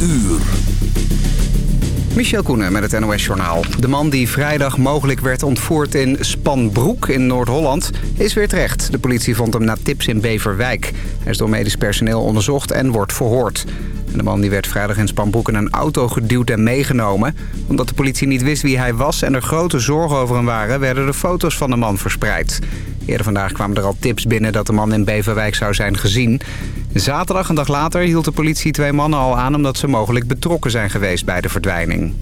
uur. Michel Koenen met het NOS-journaal. De man die vrijdag mogelijk werd ontvoerd in Spanbroek in Noord-Holland... is weer terecht. De politie vond hem na tips in Beverwijk. Hij is door medisch personeel onderzocht en wordt verhoord. De man die werd vrijdag in Spanbroek in een auto geduwd en meegenomen. Omdat de politie niet wist wie hij was en er grote zorgen over hem waren... werden de foto's van de man verspreid. Eerder vandaag kwamen er al tips binnen dat de man in Beverwijk zou zijn gezien. Zaterdag, een dag later, hield de politie twee mannen al aan... omdat ze mogelijk betrokken zijn geweest bij de verdwijning.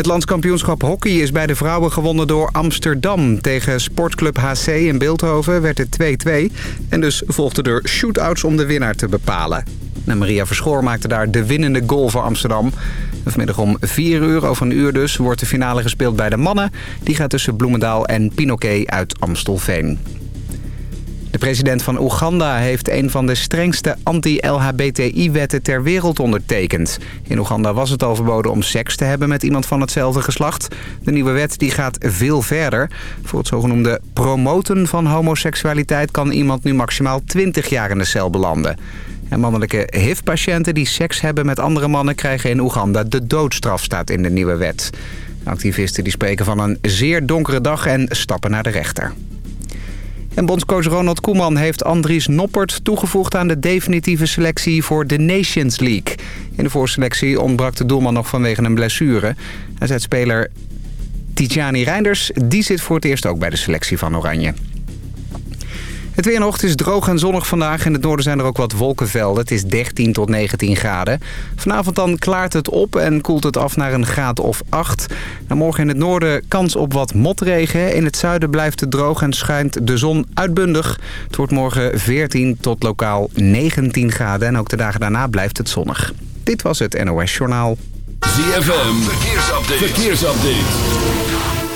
Het landskampioenschap hockey is bij de vrouwen gewonnen door Amsterdam. Tegen Sportclub HC in Beeldhoven werd het 2-2. En dus volgden er shootouts om de winnaar te bepalen. Maria Verschoor maakte daar de winnende goal voor Amsterdam. Vanmiddag om 4 uur, over een uur dus, wordt de finale gespeeld bij de mannen. Die gaat tussen Bloemendaal en Pinoquet uit Amstelveen. De president van Oeganda heeft een van de strengste anti-LHBTI-wetten ter wereld ondertekend. In Oeganda was het al verboden om seks te hebben met iemand van hetzelfde geslacht. De nieuwe wet die gaat veel verder. Voor het zogenoemde promoten van homoseksualiteit kan iemand nu maximaal 20 jaar in de cel belanden. En mannelijke HIV-patiënten die seks hebben met andere mannen krijgen in Oeganda de doodstraf, staat in de nieuwe wet. Activisten die spreken van een zeer donkere dag en stappen naar de rechter. En bondscoach Ronald Koeman heeft Andries Noppert toegevoegd aan de definitieve selectie voor de Nations League. In de voorselectie ontbrak de doelman nog vanwege een blessure. Hij zet speler Tijani Reinders, die zit voor het eerst ook bij de selectie van Oranje. Het weer nog, is droog en zonnig vandaag. In het noorden zijn er ook wat wolkenvelden. Het is 13 tot 19 graden. Vanavond dan klaart het op en koelt het af naar een graad of 8. Nou, morgen in het noorden kans op wat motregen. In het zuiden blijft het droog en schijnt de zon uitbundig. Het wordt morgen 14 tot lokaal 19 graden. En ook de dagen daarna blijft het zonnig. Dit was het NOS Journaal. ZFM, verkeersupdate. verkeersupdate.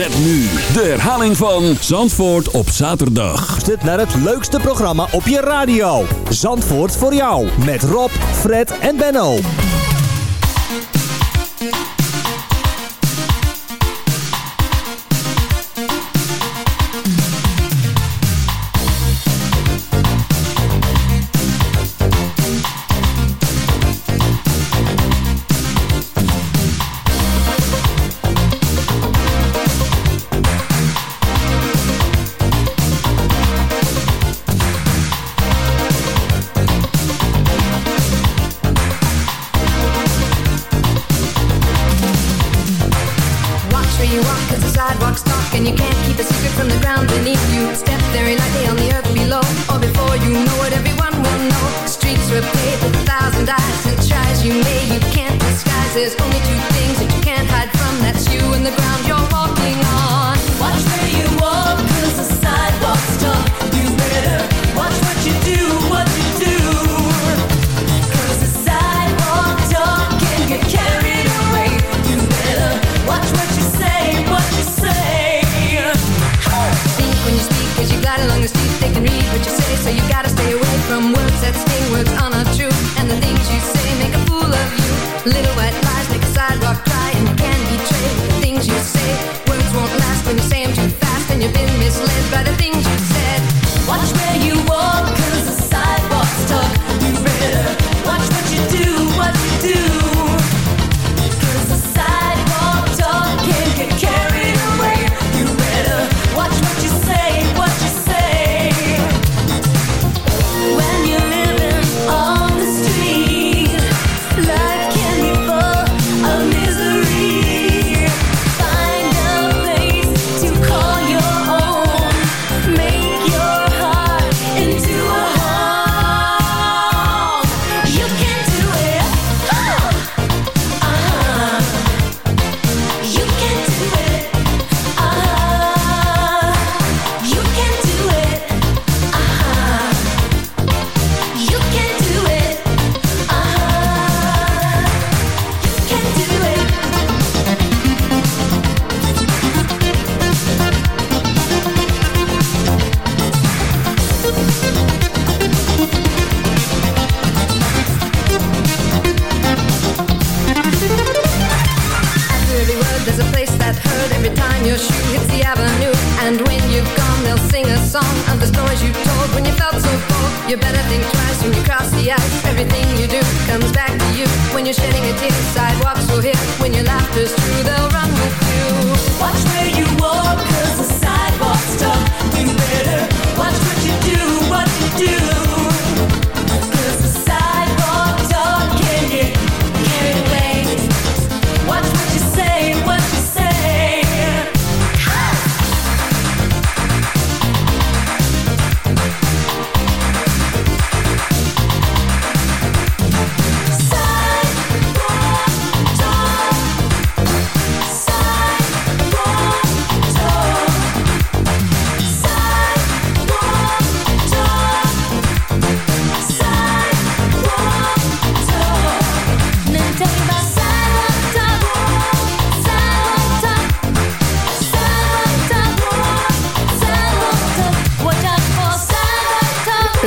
Met nu de herhaling van Zandvoort op zaterdag. Zit naar het leukste programma op je radio. Zandvoort voor jou. Met Rob, Fred en Benno. there's only every time your shoe hits the avenue. And when you've gone, they'll sing a song of the stories you told when you felt so full. You better think twice when you cross the ice. Everything you do comes back to you. When you're shedding a tear, sidewalks will hear. When your laughter's true, they'll run.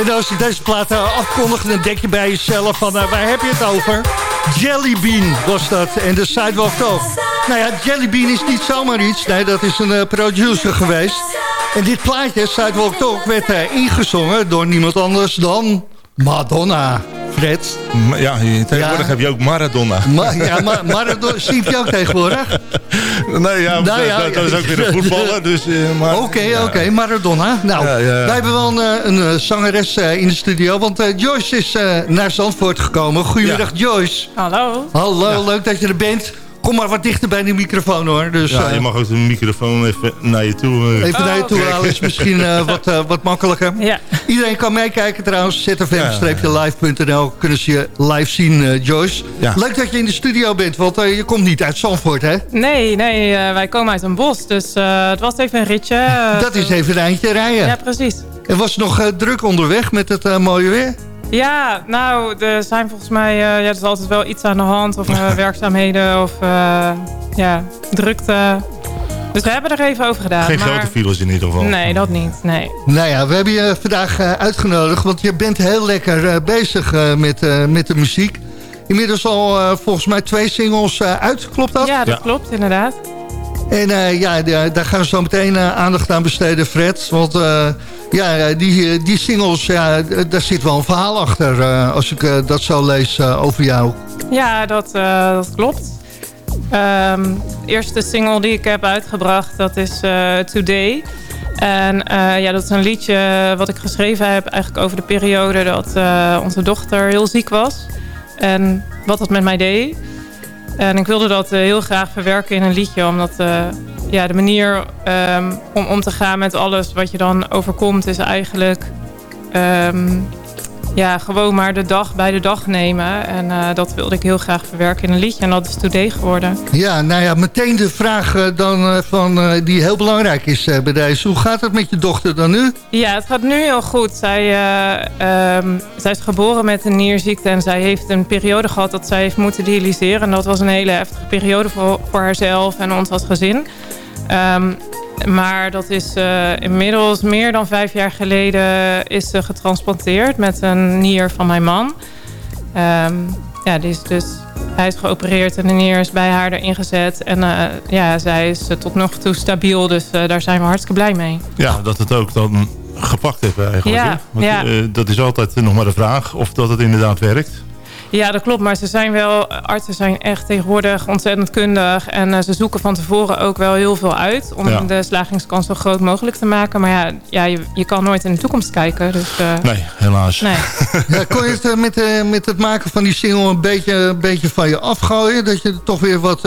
En als je deze plaat uh, afkondigt, dan denk je bij jezelf van... Uh, waar heb je het over? Jellybean was dat. En de Sidewalk Talk. Nou ja, Jellybean is niet zomaar iets. Nee, dat is een uh, producer geweest. En dit plaatje, Sidewalk Talk, werd ingezongen door niemand anders dan Madonna. Fred. Ja, tegenwoordig heb je ook Maradona. Ma ja, ma Maradona. Zie je ook tegenwoordig? nee, ja, nou, ja, dat, dat, is ook weer een voetballer. Dus, Oké, oké, ja. okay, Maradona. Nou, ja, wij hebben wel een, een, een zangeres uh, in de studio. Want uh, Joyce is uh, naar Zandvoort gekomen. Goedemiddag, Joyce. Hallo. Hallo, leuk dat je er bent. Kom maar wat dichter bij de microfoon hoor. Dus, ja, je mag ook de microfoon even naar je toe. Uh, even oh, naar je toe halen is misschien uh, wat, uh, wat makkelijker. Ja. Iedereen kan meekijken trouwens. zfm-live.nl kunnen ze je live zien, Joyce. Ja. Leuk dat je in de studio bent, want je komt niet uit Zandvoort, hè? Nee, nee, wij komen uit een bos. Dus het was even een ritje. Dat is even een eindje rijden. Ja, precies. En was het nog druk onderweg met het mooie weer? Ja, nou, er zijn volgens mij... Uh, ja, er is altijd wel iets aan de hand. Of uh, werkzaamheden of uh, ja, drukte. Dus we hebben er even over gedaan. Geen maar... grote files in ieder geval. Nee, dat niet. Nee. Nou ja, we hebben je vandaag uitgenodigd. Want je bent heel lekker bezig met, met de muziek. Inmiddels al volgens mij twee singles uit. Klopt dat? Ja, dat ja. klopt inderdaad. En uh, ja, daar gaan we zo meteen uh, aandacht aan besteden, Fred. Want uh, ja, die, die singles, ja, daar zit wel een verhaal achter... als ik dat zo lees over jou. Ja, dat, dat klopt. Um, de eerste single die ik heb uitgebracht, dat is Today. En ja, dat is een liedje wat ik geschreven heb... eigenlijk over de periode dat onze dochter heel ziek was. En wat dat met mij deed... En ik wilde dat uh, heel graag verwerken in een liedje. Omdat uh, ja, de manier um, om om te gaan met alles wat je dan overkomt... is eigenlijk um, ja, gewoon maar de dag bij de dag nemen. En uh, dat wilde ik heel graag verwerken in een liedje. En dat is Today geworden. Ja, nou ja, meteen de vraag uh, dan, uh, van, die heel belangrijk is bij deze. Hoe gaat het met je dochter dan nu? Ja, het gaat nu heel goed. Zij, um, zij is geboren met een nierziekte. En zij heeft een periode gehad dat zij heeft moeten dialyseren. En dat was een hele heftige periode voor, voor haarzelf en ons als gezin. Um, maar dat is uh, inmiddels meer dan vijf jaar geleden is ze getransplanteerd met een nier van mijn man. Um, ja, die is dus, hij is geopereerd en de nier is bij haar erin gezet. En uh, ja, zij is uh, tot nog toe stabiel, dus daar zijn we hartstikke blij mee. Ja, dat het ook dan gepakt heeft eigenlijk. Ja, Want, ja. dat is altijd nog maar de vraag of dat het inderdaad werkt. Ja, dat klopt. Maar ze zijn wel, artsen zijn echt tegenwoordig ontzettend kundig. En uh, ze zoeken van tevoren ook wel heel veel uit. Om ja. de slagingskans zo groot mogelijk te maken. Maar ja, ja je, je kan nooit in de toekomst kijken. Dus, uh, nee, helaas. Nee. ja, kon je het uh, met, met het maken van die single een beetje, een beetje van je afgooien? Dat je er toch weer wat,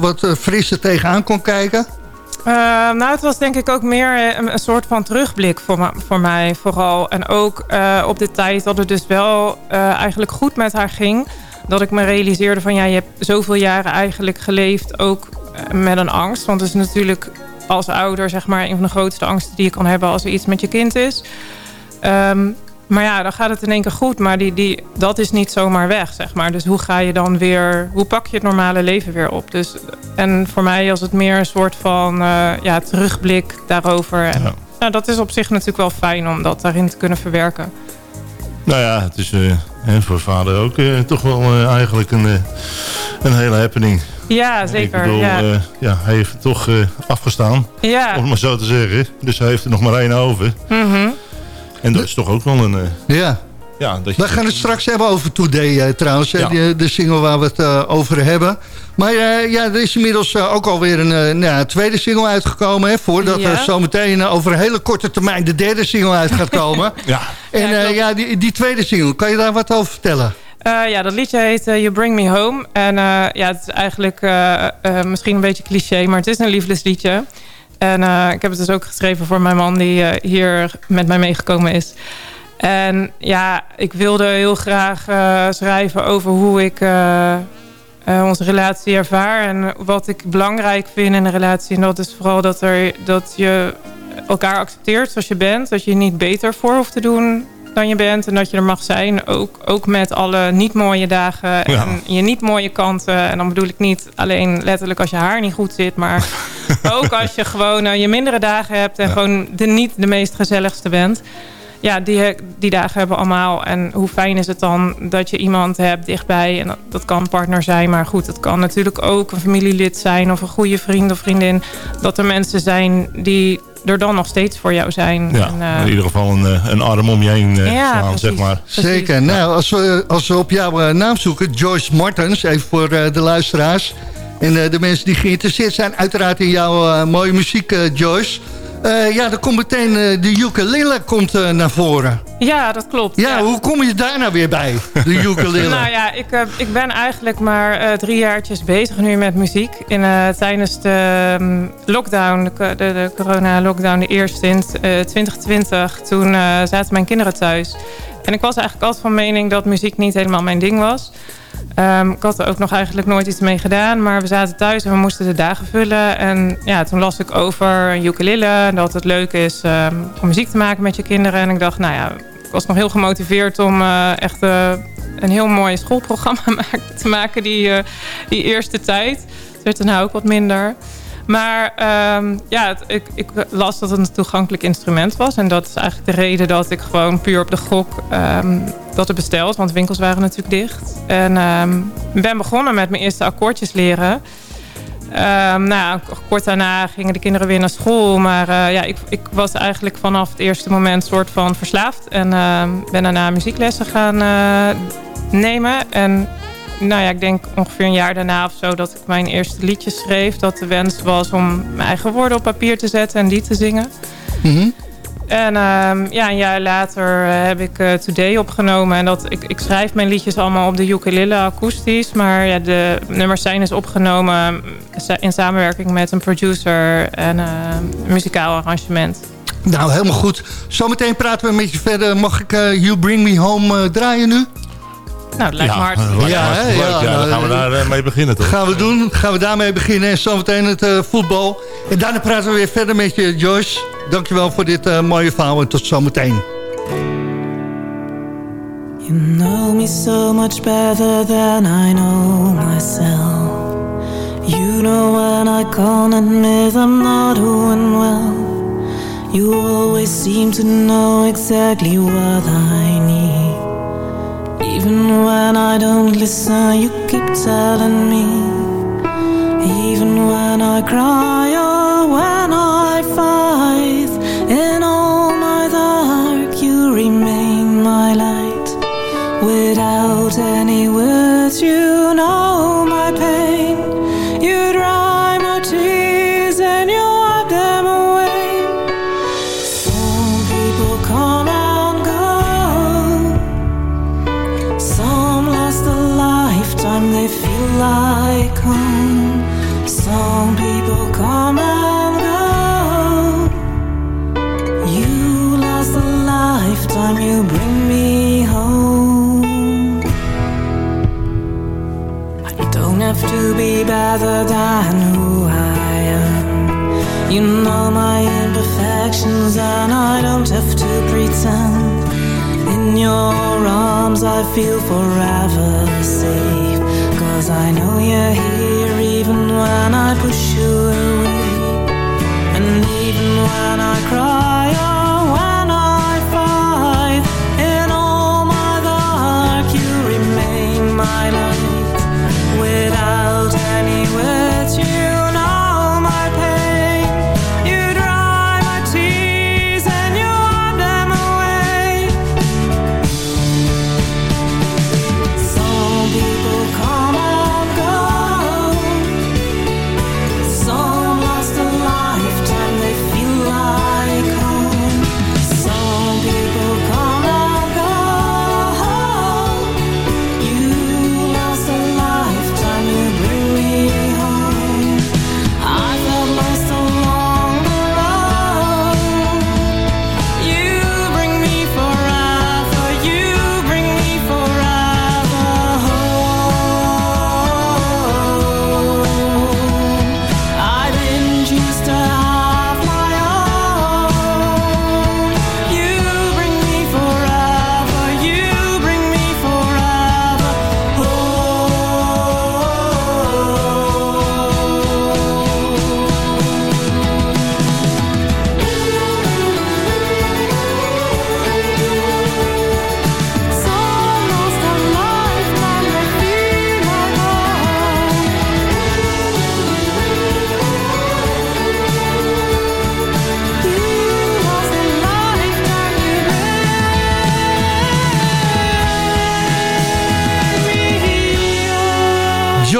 wat frisser tegenaan kon kijken? Uh, nou, het was denk ik ook meer een, een soort van terugblik voor, voor mij vooral. En ook uh, op de tijd dat het dus wel eigenlijk goed met haar ging. Dat ik me realiseerde van ja, je hebt zoveel jaren eigenlijk geleefd ook met een angst. Want het is natuurlijk als ouder zeg maar een van de grootste angsten die je kan hebben als er iets met je kind is. Um, maar ja, dan gaat het in één keer goed. Maar die, die, dat is niet zomaar weg, zeg maar. Dus hoe ga je dan weer... Hoe pak je het normale leven weer op? Dus, en voor mij was het meer een soort van uh, ja, terugblik daarover. En, ja. nou, dat is op zich natuurlijk wel fijn om dat daarin te kunnen verwerken. Nou ja, het is uh, voor vader ook uh, toch wel eigenlijk een, een hele happening. Ja, zeker. Ik bedoel, ja. ja hij heeft het toch afgestaan. Ja. Om het maar zo te zeggen. Dus hij heeft er nog maar één over. Mm -hmm. En dat is toch ook wel een... eh, Ja. ja, dat je, We gaan het straks hebben over Today eh, trouwens. hè, Ja. De, de single waar we het eh, over hebben. Maar eh, ja, er is inmiddels eh, ook alweer een eh, nou, tweede single uitgekomen. Hè, voordat Ja. er zometeen eh, over een hele korte termijn de derde single uit gaat komen. ja, en Ja, eh, die, die tweede single, kan je daar wat over vertellen? Eh, ja, dat liedje heet eh, You Bring Me Home. En eh, ja, het is eigenlijk eh, eh, misschien een beetje cliché, maar het is een liefdesliedje. En eh, ik heb het dus ook geschreven voor mijn man die eh, hier met mij meegekomen is. En ja, ik wilde heel graag eh, schrijven over hoe ik onze relatie ervaar. En wat ik belangrijk vind in een relatie. En dat is vooral dat, er, dat je elkaar accepteert zoals je bent. Dat je je niet beter voor hoeft te doen dan je bent. En dat je er mag zijn. Ook, ook met alle niet mooie dagen. En je niet mooie kanten. En dan bedoel ik niet alleen letterlijk als je haar niet goed zit. Maar ook als je gewoon eh, je mindere dagen hebt. En gewoon de, niet de meest gezelligste bent. Ja, die, die dagen hebben we allemaal. En hoe fijn is het dan dat je iemand hebt dichtbij. En dat, dat kan een partner zijn. Maar goed, het kan natuurlijk ook een familielid zijn. Of een goede vriend of vriendin. Dat er mensen zijn die er dan nog steeds voor jou zijn. ja En, eh, in ieder geval een, eh, een arm om je heen eh, Ja, slaan, precies. zeg maar. Precies. Zeker. Nou, als we, als we op jouw naam zoeken, Joyce Martens, even voor eh, de luisteraars. En eh, de mensen die geïnteresseerd zijn, uiteraard in jouw eh, mooie muziek, eh, Joyce. Eh, ja, dan komt meteen eh, de ukulele komt, eh, naar voren. Ja, dat klopt. Ja, hoe kom je daar nou weer bij, de ukulele? Nou ja, ik, ik ben eigenlijk maar drie jaartjes bezig nu met muziek. In, tijdens de ehm, lockdown, de, de, corona-lockdown, de eerste in eh, 2020... toen zaten mijn kinderen thuis. En ik was eigenlijk altijd van mening dat muziek niet helemaal mijn ding was. Ehm, ik had er ook nog eigenlijk nooit iets mee gedaan. Maar we zaten thuis en we moesten de dagen vullen. En ja, toen las ik over een ukulele. Dat het leuk is ehm, om muziek te maken met je kinderen. En ik dacht, nou ja, ik was nog heel gemotiveerd om eh, echt eh, een heel mooi schoolprogramma te maken die, eh, die eerste tijd. Het werd daarna ook wat minder. Maar ehm, ja, ik, ik las dat het een toegankelijk instrument was. En dat is eigenlijk de reden dat ik gewoon puur op de gok ehm, dat het besteld. Want winkels waren natuurlijk dicht. En ehm, ben begonnen met mijn eerste akkoordjes leren. Ehm, nou, kort daarna gingen de kinderen weer naar school. Maar eh, ja, ik, ik was eigenlijk vanaf het eerste moment soort van verslaafd. En ben daarna muzieklessen gaan eh, nemen. En nou ja, ik denk ongeveer een jaar daarna of zo dat ik mijn eerste liedje schreef. Dat de wens was om mijn eigen woorden op papier te zetten en die te zingen. Mhm. En ehm, ja, een jaar later eh, heb ik eh, Today opgenomen. En dat, ik, ik schrijf mijn liedjes allemaal op de ukulele akoestisch. Maar ja, de nummers zijn dus opgenomen sa- in samenwerking met een producer en eh, een muzikaal arrangement. Nou, helemaal goed. Zometeen praten we met je verder. Mag ik eh, You Bring Me Home eh, draaien nu? Nou, dat lijkt me ja, hartstikke Ja, leuk. ja, Ja, dan gaan we daar eh, mee beginnen, toch? Gaan we doen. Gaan we daarmee beginnen. En zometeen het eh, voetbal. En daarna praten we weer verder met je, Joyce. Dankjewel voor dit eh, mooie verhaal en tot zometeen. You know me so much better than I know myself. You know when I can't admit I'm not doing well. You always seem to know exactly what I need. Even when I don't listen, you keep telling me. Even when I cry or when I fight, in all my dark, you remain my light. Without any words, you know be better than who I am. You know my imperfections, and I don't have to pretend. In your arms, I feel forever safe. Cause I know you're here even when I push you away. And even when I cry or when I fight, in all my dark, you remain my light.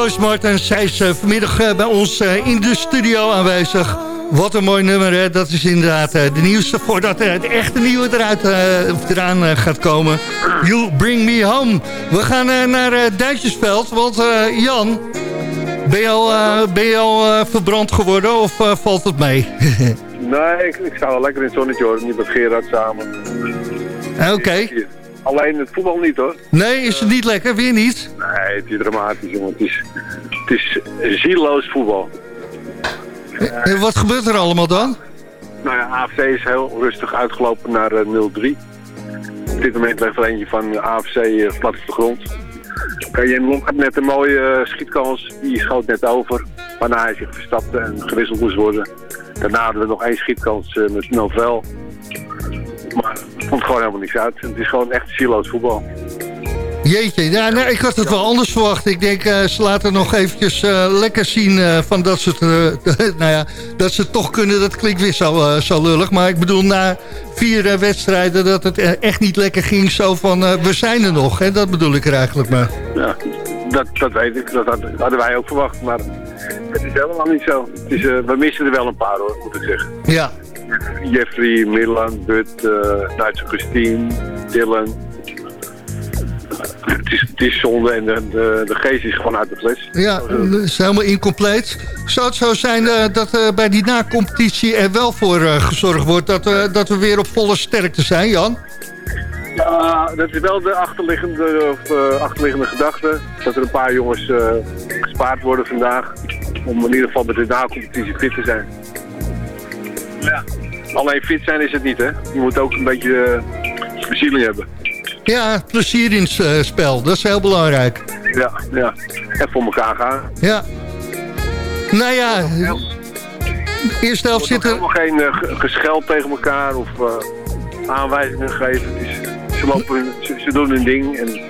Joyce Martin, zij is uh, vanmiddag uh, bij ons uh, in de studio aanwezig. Wat een mooi nummer, hè? dat is inderdaad de nieuwste voordat het echte nieuwe eruit, eraan gaat komen. You Bring Me Home. We gaan naar Duitsersveld, want Jan, ben je al, ben je al verbrand geworden of valt het mee? nee, ik, ik sta wel lekker in het zonnetje hoor, niet met Gerard samen. Oké. Alleen het voetbal niet hoor. Nee, is het niet lekker? Weer niet? Nee, het is dramatisch jongen. Het is, het is zieloos voetbal. En wat gebeurt er allemaal dan? Nou ja, AFC is heel rustig uitgelopen naar uh, 0-3. Op dit moment ligt er eentje van AFC uh, plat op de grond. Lom had net een mooie schietkans. Die schoot net over. Waarna hij zich verstapte en gewisseld moest worden. Daarna hadden we nog één schietkans met Novel. Maar het komt gewoon helemaal niks uit. Het is gewoon echt siloos voetbal. Jeetje, ja, ik had het wel anders verwacht. Ik denk, uh, ze laten nog eventjes uh, lekker zien uh, van dat ze, het, nou ja, dat ze het toch kunnen. Dat klinkt weer zo, zo lullig. Maar ik bedoel, na vier wedstrijden dat het echt niet lekker ging. Zo van, we zijn er nog. Hè? Dat bedoel ik er eigenlijk maar. Ja, dat, dat weet ik. Dat hadden wij ook verwacht. Maar het is helemaal niet zo. Het is, we missen er wel een paar hoor, moet ik zeggen. Ja. Jeffrey, Milan, But, Duitse Christine, Dylan het is, het is zonde en de, de, de, geest is gewoon uit de fles. Ja, het is helemaal incompleet. Zou het zo zijn uh, dat uh, bij die na-competitie er wel voor uh, gezorgd wordt... Dat, dat we weer op volle sterkte zijn, Jan? Ja, dat is wel de achterliggende, of, achterliggende gedachte. Dat er een paar jongens gespaard worden vandaag. Om in ieder geval bij de na-competitie fit te zijn. Ja. Alleen fit zijn is het niet, hè. Je moet ook een beetje uh, hebben. Ja, plezier in het uh, spel. Dat is heel belangrijk. Ja, ja. En voor elkaar gaan. Ja. Nou ja, eerste helft zit er... helemaal geen uh, gescheld tegen elkaar of uh, aanwijzingen geven. Is, ze, lopen, ze, ze, doen hun ding. En...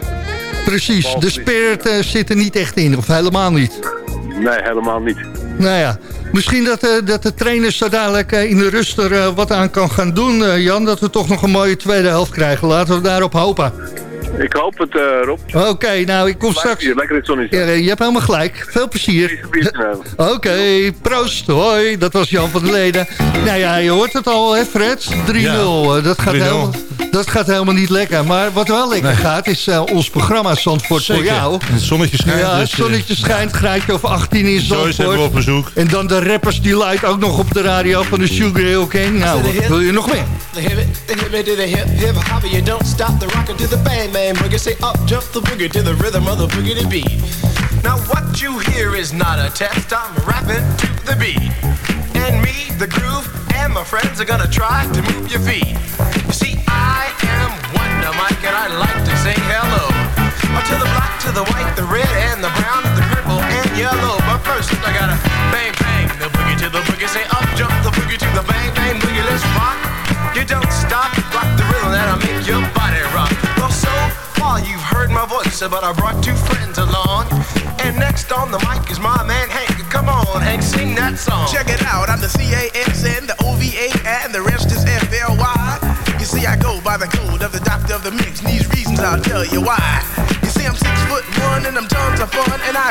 Precies, de spirit uh, zit er niet echt in, of helemaal niet? Nee, helemaal niet. Nou ja, misschien dat, uh, dat de trainer zo dadelijk uh, in de rust er uh, wat aan kan gaan doen, Jan. Dat we toch nog een mooie tweede helft krijgen. Laten we daarop hopen. Ik hoop het, Rob. Oké, okay, nou, ik kom straks... Hier, lekker in het zonnetje. Ja, je hebt helemaal gelijk. Veel plezier. Oké, okay, proost. Hoi, dat was Jan van der Leden. nou ja, je hoort het al, hè, Fred? 3-0. Ja, dat gaat helemaal... Dat gaat helemaal niet lekker. Maar wat wel lekker nee. gaat, is uh, ons programma Zandvoort Zeker. voor jou. Het zonnetje schijnt. Ja, het zonnetje dus, schijnt. Graadje of 18 in Zandvoort. hebben we op bezoek. En dan de rappers die luidt ook nog op de radio van de Sugar Hill King. Nou, wat wil je nog meer? Bang, boogie. Say up, jump the boogie to the rhythm of the boogie to beat. Now what you hear is not a test, I'm rapping to the beat. And me, the groove, and my friends are gonna try to move your feet. You see, I am Wonder Mike, and I like to say hello. Uh, to the black, to the white, the red, and the brown, the purple, and yellow. But first, I gotta bang, bang, the boogie to the boogie. Say up, jump the boogie to the bang, bang, boogie. Let's rock. You don't stop, voice, but I brought two friends along. And next on the mic is my man Hank. Come on, Hank, sing that song. Check it out, I'm the C-A-S-N, the O-V-A, and the rest is F-L-Y. You see, I go by the code of the doctor of the mix, and these reasons I'll tell you why. You see, I'm six foot one, and I'm tons of fun, and I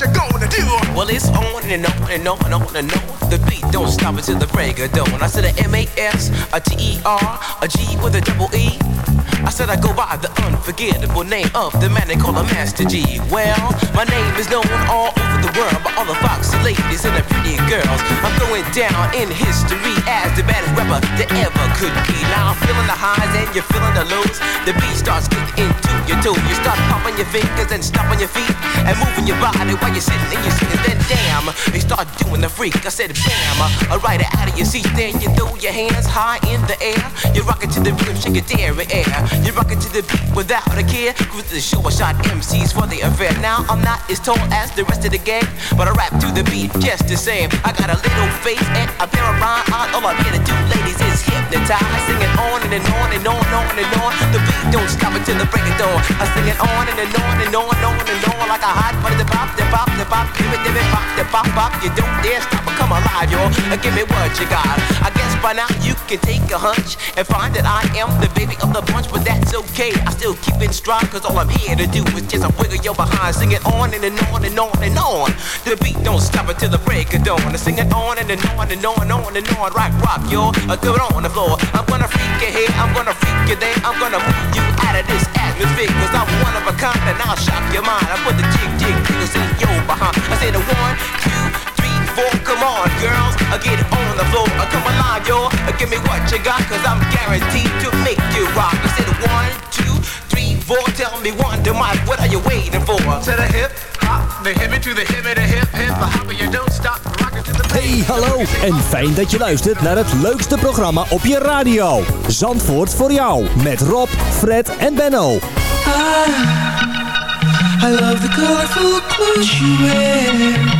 you gonna do? Well, it's on and on and on and on and on. The beat don't stop until the break of dawn. I said a M-A-S, a T-E-R, a G with a double E. I said I go by the unforgettable name of the man they call a Master G. Well, my name is known all over the world by all the foxy ladies and the pretty girls. I'm going down in history as the the baddest rapper that ever could be. Now I'm feeling the highs and you're feeling the lows. The beat starts getting into your toe. You start popping your fingers and stomping your feet and moving your body while you're sitting and you're sitting. Then damn, you start doing the freak. I said bam, uh, right out of your seat. Then you throw your hands high in the air. You rock it to the rhythm, shake it dairy air. You rock it to the beat without a care. Cruise the show, I shot MCs for the affair. Now I'm not as tall as the rest of the gang, but I rap to the beat just the same. I got a little face and a pair of rhyme eyes. All I'm here to do, ladies, is hypnotize. I sing it on and, and on and on and on and on. The don't stop until the break of dawn. I sing it on and, and on and on and on and on like a hot butter. The pop, the pop, the pop, give it, give it, pop, the pop, pop. You don't dare stop or come alive, y'all. Give me what you got. I by now you can take a hunch and find that I am the baby of the bunch, but that's okay. I still keep it strong, cause all I'm here to do is just a wiggle your behind. Sing it on and, and on and on and on. The beat don't stop until the break of dawn. I sing it on and, and on and on and on and on. Rock, rock, y'all. Do it on the floor. I'm gonna freak you here, I'm gonna freak you there. I'm gonna move you out of this atmosphere, cause I'm one of a kind and I'll shock your mind. I put the jig, jig, jiggles in your behind. I say the one, two, four. Come on, girls. I get it on the floor. I come alive, y'all. Give me what you got, cause I'm guaranteed to make you rock. I said one, two, three, four. Tell me one, to Mike, what are you waiting for? To the hip, hop, the hippie to the hippie, the hip, hip, the hopper, you don't stop, rock it to the Hey, hallo en fijn dat je luistert naar het leukste programma op je radio. Zandvoort voor jou met Rob, Fred en Benno. I love the colorful clothes she wears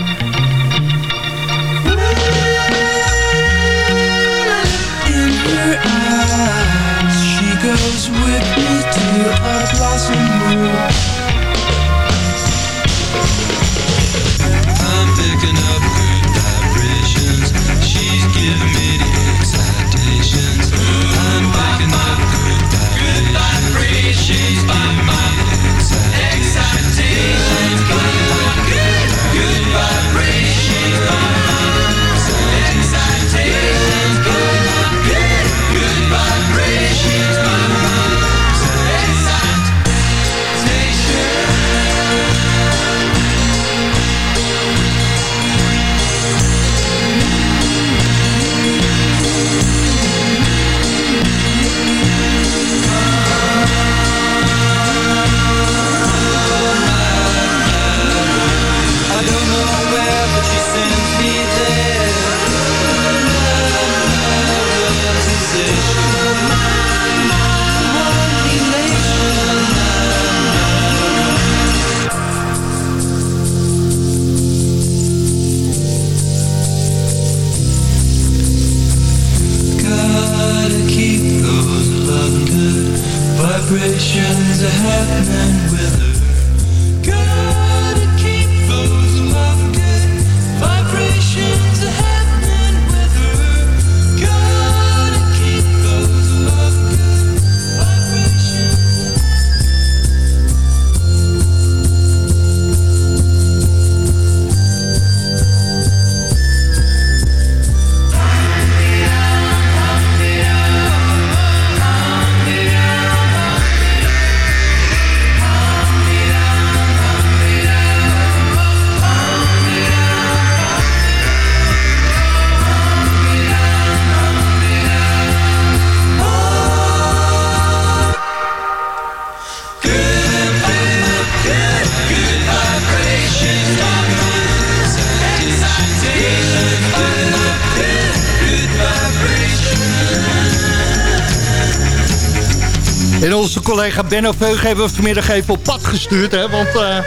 Onze collega Benno Veug hebben we vanmiddag even op pad gestuurd. Hè? Want eh,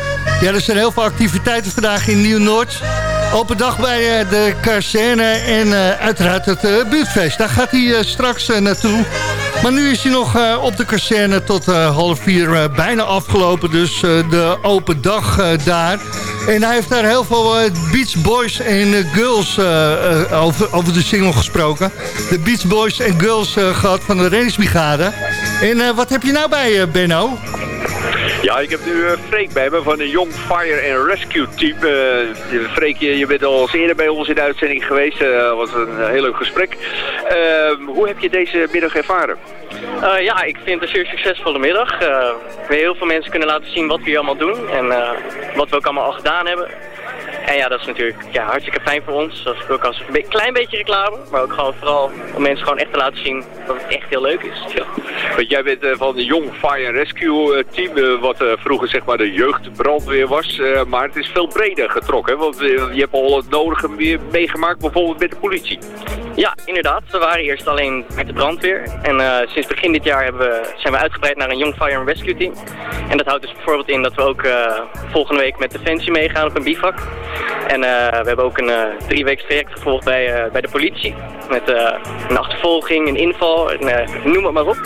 ja, er zijn heel veel activiteiten vandaag in Nieuw-Noord. Open dag bij eh, de kazerne en eh, uiteraard het buurtfeest. Daar gaat hij straks naartoe. Maar nu is hij nog op de kazerne tot half vier bijna afgelopen. Dus de open dag daar. En hij heeft daar heel veel Beach Boys en Girls over, over de single gesproken. De Beach Boys en Girls eh, gehad van de reddingsbrigade. En eh, wat heb je nou bij je, Benno? Ja, ik heb nu eh, Freek bij me van de Young Fire and Rescue Team. Eh, Freek, je, je bent al eens eerder bij ons in de uitzending geweest. Dat was een heel leuk gesprek. Ehm, hoe heb je deze middag ervaren? Eh, ja, ik vind het een zeer succesvolle middag. Eh, we hebben heel veel mensen kunnen laten zien wat we hier allemaal doen en eh, wat we ook allemaal al gedaan hebben. En ja, dat is natuurlijk ja, hartstikke fijn voor ons. Dat is ook als een klein beetje reclame, maar ook gewoon vooral om mensen gewoon echt te laten zien dat het echt heel leuk is. Ja. Want jij bent eh, van de Young Fire Rescue eh, Team, eh, wat vroeger zeg maar de jeugdbrandweer was. Maar het is veel breder getrokken, hè? want je hebt al het nodige meer meegemaakt, bijvoorbeeld met de politie. Ja, inderdaad. We waren eerst alleen met de brandweer. En eh, sinds begin dit jaar we, zijn we uitgebreid naar een Young Fire and Rescue Team. En dat houdt dus bijvoorbeeld in dat we ook eh, volgende week met Defensie meegaan op een bivak. En eh, we hebben ook een drie weken traject gevolgd bij, bij de politie. Met een achtervolging, een inval, en, noem het maar op.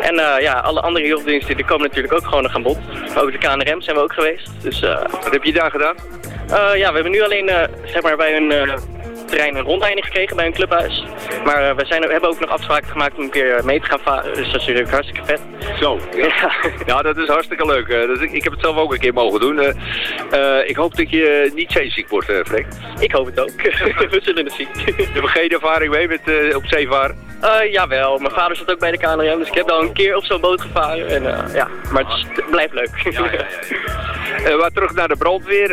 En ja, alle andere hulpdiensten die komen natuurlijk ook gewoon nog aan bod. Ook de KNRM zijn we ook geweest. Dus, Wat heb je daar gedaan? ja, we hebben nu alleen zeg maar bij eh, terrein een rondleiding gekregen bij hun clubhuis. Maar eh, we, zijn, we hebben ook nog afspraken gemaakt om een keer mee te gaan varen. Dus dat is natuurlijk hartstikke vet. Zo, ja. ja, dat is hartstikke leuk. Eh, dat is- ik heb het zelf ook een keer mogen doen. Eh, eh, ik hoop dat je niet zeeziek wordt, eh Freek. Ik hoop het ook. we zullen het zien. Je hebt geen ervaring mee met eh, op zee varen? Eh, jawel, mijn vader zat ook bij de KNRM, dus ik heb al een keer op zo'n boot gevaren. En, eh, ja, maar het, is- het blijft leuk. Eh, maar terug naar de brandweer.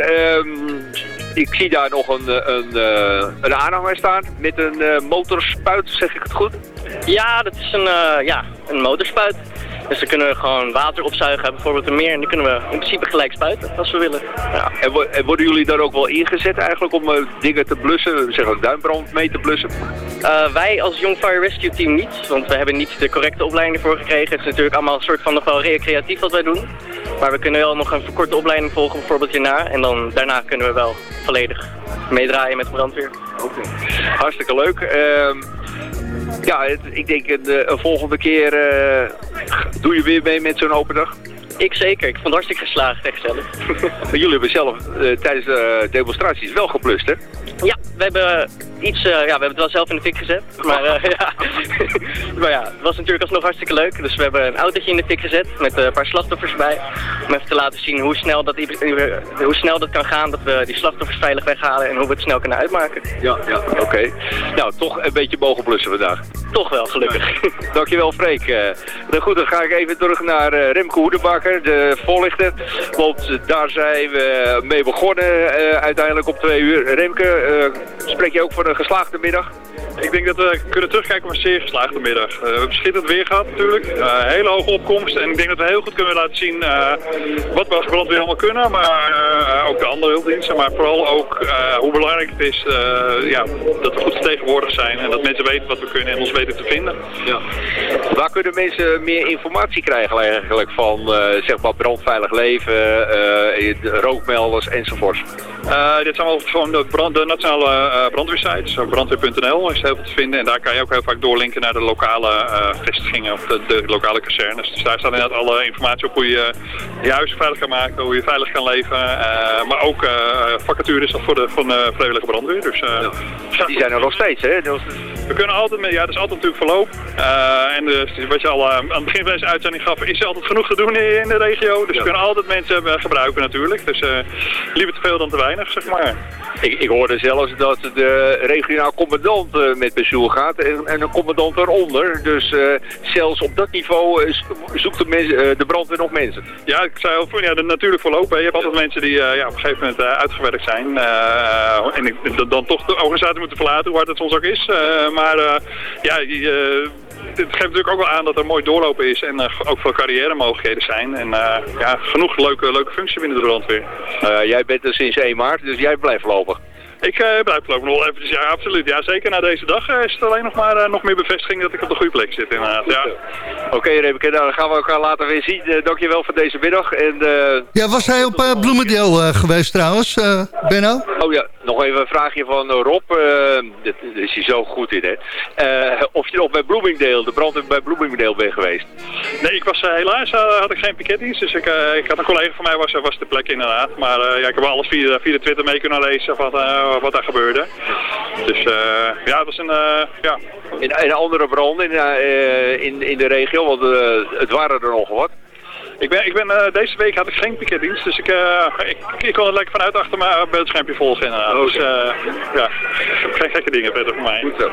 Ik zie daar nog een, eh, een, eh, een aanhanger staan met een eh, motorspuit, zeg ik het goed? Ja, dat is een, ja, een motorspuit. Dus dan kunnen we gewoon water opzuigen, bijvoorbeeld een meer. En dan kunnen we in principe gelijk spuiten, als we willen. Ja. En, wo- en worden jullie daar ook wel ingezet eigenlijk om eh, dingen te blussen, zeg een duinbrand mee te blussen? Eh, wij als Young Fire Rescue Team niet, want we hebben niet de correcte opleiding ervoor gekregen. Het is natuurlijk allemaal een soort van nog wel recreatief wat wij doen. Maar we kunnen wel nog een verkorte opleiding volgen, bijvoorbeeld hierna. En dan daarna kunnen we wel volledig meedraaien met brandweer. Oké. Hartstikke leuk. Ehm, ja, ik denk een, eh, volgende keer eh, doe je weer mee met zo'n open dag. Ik zeker, ik vond het hartstikke geslaagd, echt. Maar jullie hebben zelf eh, tijdens de demonstraties wel geblust, hè? Ja, we hebben iets, eh, ja, we hebben het wel zelf in de fik gezet. Maar, eh, ja. maar ja, het was natuurlijk alsnog hartstikke leuk. Dus we hebben een autootje in de fik gezet met een paar slachtoffers bij. Om even te laten zien hoe snel dat, hoe snel dat kan gaan dat we die slachtoffers veilig weghalen en hoe we het snel kunnen uitmaken. Ja, ja, oké. Nou, toch een beetje mogen blussen vandaag. Toch wel, gelukkig. Dankjewel, Freek. Nou goed, dan ga ik even terug naar eh, Remke De voorlichter. Want eh, daar zijn we mee begonnen, eh, uiteindelijk op twee uur. Remke, eh, spreek je ook voor een geslaagde middag? Ik denk dat we kunnen terugkijken op een zeer geslaagde middag. Eh, we hebben schitterend weer gehad natuurlijk. Eh, hele hoge opkomst. En ik denk dat we heel goed kunnen laten zien wat we als brandweer allemaal kunnen. Maar ook de andere hulpdiensten. Maar vooral ook hoe belangrijk het is ja, dat we goed vertegenwoordigd zijn. En dat mensen weten wat we kunnen en ons weten te vinden. Ja. Waar kunnen mensen meer informatie krijgen eigenlijk van zeg maar brandveilig leven, eh, de rookmelders enzovoorts? Eh, dit zijn wel gewoon de, brand, de nationale eh brandweersites, brandweer.nl is heel veel te vinden. En daar kan je ook heel vaak doorlinken naar de lokale eh, vestigingen of de, de lokale kazernes. Dus daar staat inderdaad alle informatie op hoe je je huis veilig kan maken, hoe je veilig kan leven. eh, maar ook eh vacatures voor de van de vrijwillige brandweer. Dus, eh, Die zijn er nog steeds, hè? We kunnen altijd, met, ja, dat is altijd natuurlijk verloop. Eh, en dus, wat je al eh, aan het begin van deze uitzending gaf, is er altijd genoeg te doen in de regio. Dus we kunnen altijd mensen eh, gebruiken natuurlijk. Dus eh, liever te veel dan te weinig, zeg maar. Ik, ik hoorde zelfs dat de regionaal commandant eh, met pensioen gaat en, en een commandant eronder. Dus zelfs op dat niveau zoekt de, mens- de brandweer nog mensen. Ja, ik zei al, van, ja, natuurlijk hè. Je hebt altijd mensen die ja, op een gegeven moment uitgewerkt zijn. en ik, dan- toch de organisatie moeten verlaten, hoe hard het soms ook is. Maar ja, je, het geeft natuurlijk ook wel aan dat er mooi doorlopen is en eh, ook veel carrière mogelijkheden zijn. En eh, ja, genoeg leuke, leuke functies binnen de brandweer. Eh, jij bent er sinds 1 maart, dus jij blijft lopen. Ik uh, blijf voorlopig nog wel eventjes, ja absoluut. Ja, zeker na deze dag eh, is het alleen nog maar eh, nog meer bevestiging dat ik op de goede plek zit inderdaad. Ja. Oké Rebeke, nou, dan gaan we elkaar later weer zien. Uh, dankjewel voor deze middag. En, uh... Ja, was hij op uh, Bloemendeel geweest trouwens, Benno? Oh ja, nog even een vraagje van Rob. Daar is hij zo goed in, hè. of je nog bij Bloemingdale, de brand bij Bloemingdale bent geweest? Nee, ik was helaas had ik geen piketdienst. Dus ik, ik had een collega van mij was, was de plek inderdaad. Maar ja, ik heb alles via, via de Twitter mee kunnen lezen wat, wat daar gebeurde. Dus ja, het was een... ja. In, andere branden in, in, in de regio, want het waren er nog wat. Ik ben, ik ben, uh, deze week had ik geen piketdienst, dus ik, uh, ik, ik kon het lekker vanuit achter mijn beeldschermpje volgen inderdaad. Okay. Dus uh, ja, geen gekke dingen verder voor mij. Goed zo.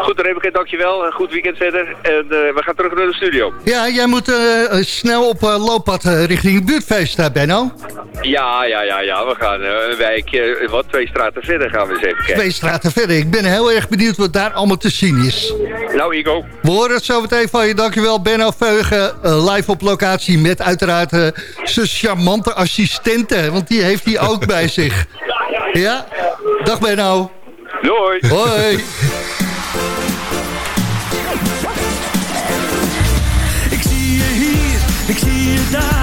Goed Rebeke, dankjewel. Een goed weekend verder. En we gaan terug naar de studio. Ja, jij moet snel op looppad richting het buurtfeest, Benno. Ja, ja, ja, ja. We gaan een wijk, wat twee straten verder gaan we eens even kijken. Twee straten verder. Ik ben heel erg benieuwd wat daar allemaal te zien is. Nou, ik ook. We horen het zo meteen van je. Dankjewel, Benno Veugen. live op locatie met uiteraard uh, zijn charmante assistente. Want die heeft hij ook bij zich. Ja? Dag Benno. Doei. Hoi. Ik zie je hier, ik zie je daar.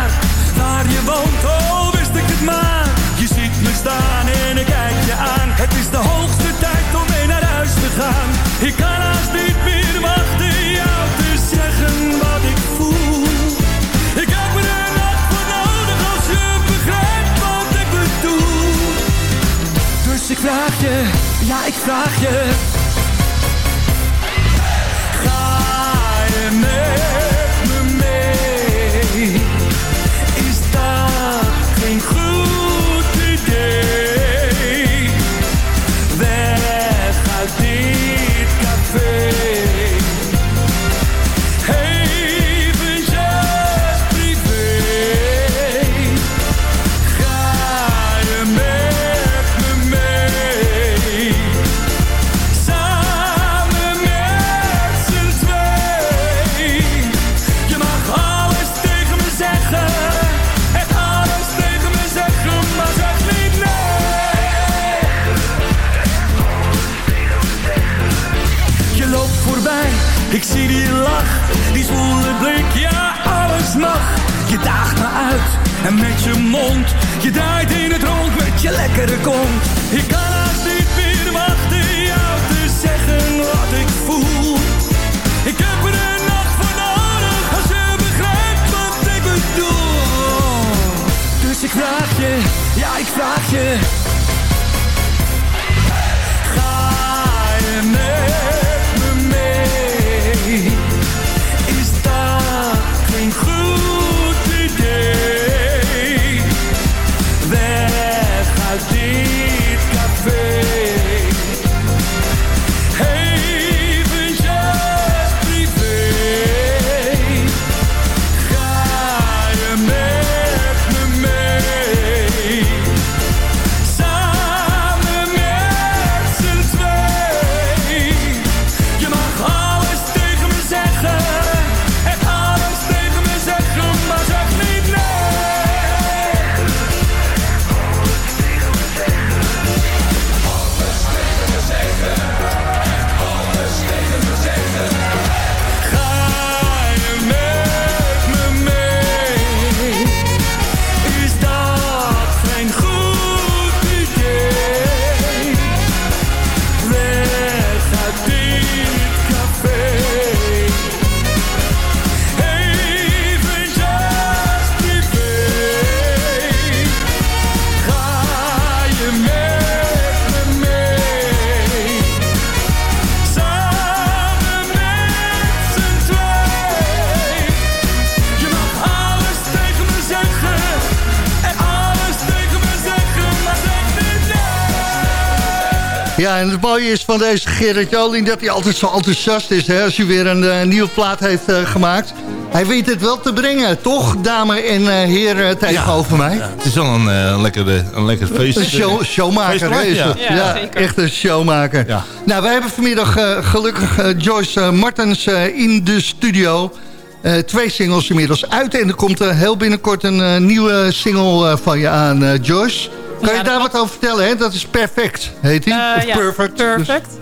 Ik vraag je, ja ik vraag je. Ja, en het mooie is van deze Gerrit Joling dat hij altijd zo enthousiast is hè, als hij weer een eh, nieuwe plaat heeft eh, gemaakt. Hij weet het wel te brengen, toch, dame en eh, heren tegenover mij? Het is wel een, eh, lekkere, een lekker feest. Een show, showmaker, is ja. het? Ja, echt een showmaker. Nou, wij hebben vanmiddag gelukkig Joyce Martens eh, in de studio. Eh, twee singles inmiddels uit. En er komt heel binnenkort een eh, nieuwe single eh, van je aan, eh, Joyce. Kan je daar wat over vertellen? Hè? Dat is perfect, heet hij? Eh, of ja, perfect? Dus- Perfect.